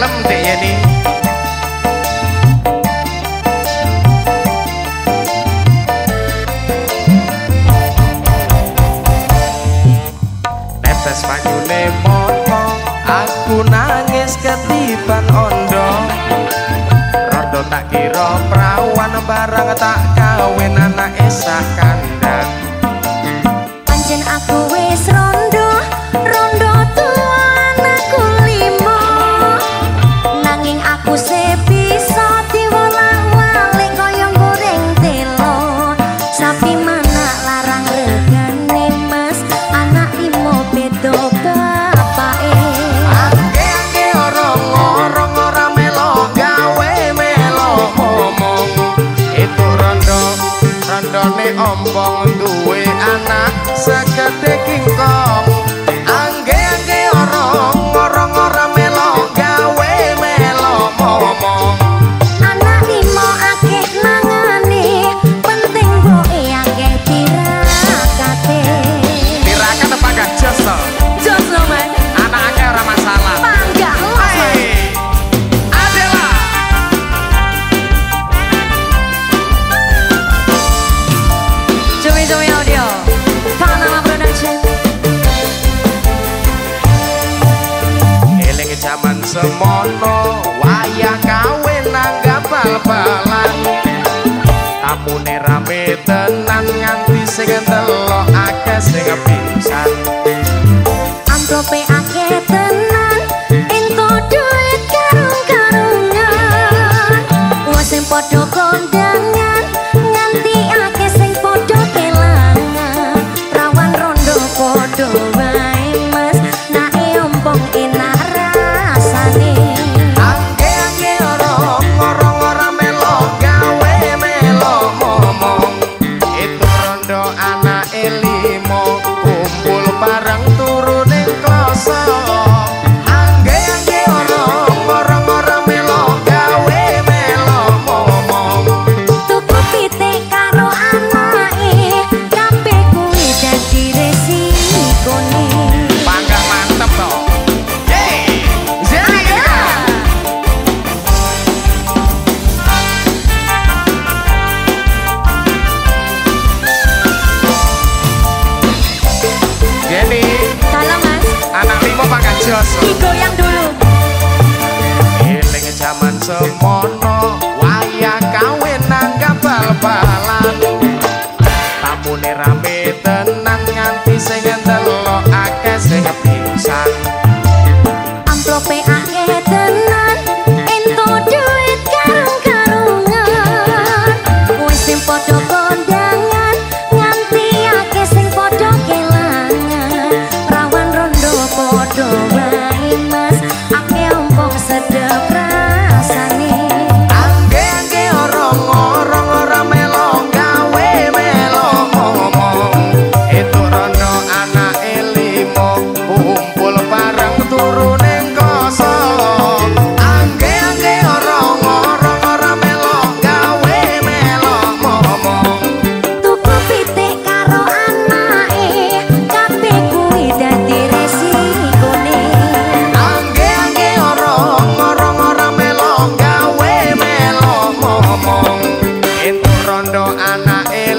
kalem ya nih Netes panyune moto Aku nangis ketiban ondo. Rondo tak kira perawan barang tak kawin anak esah kandang. Anjen aku wis rondo, rondo sapa duwe anak seketik kingkong. semono wayah kawin nanggap bal-balan tamune Prasetyoso Iko yang dulu. Hiling jaman semono Wayah kawin nangga bal-balan Tamu rame tenang Nganti sing ndelok akeh sing pingsan. Amplope akeh tenang anake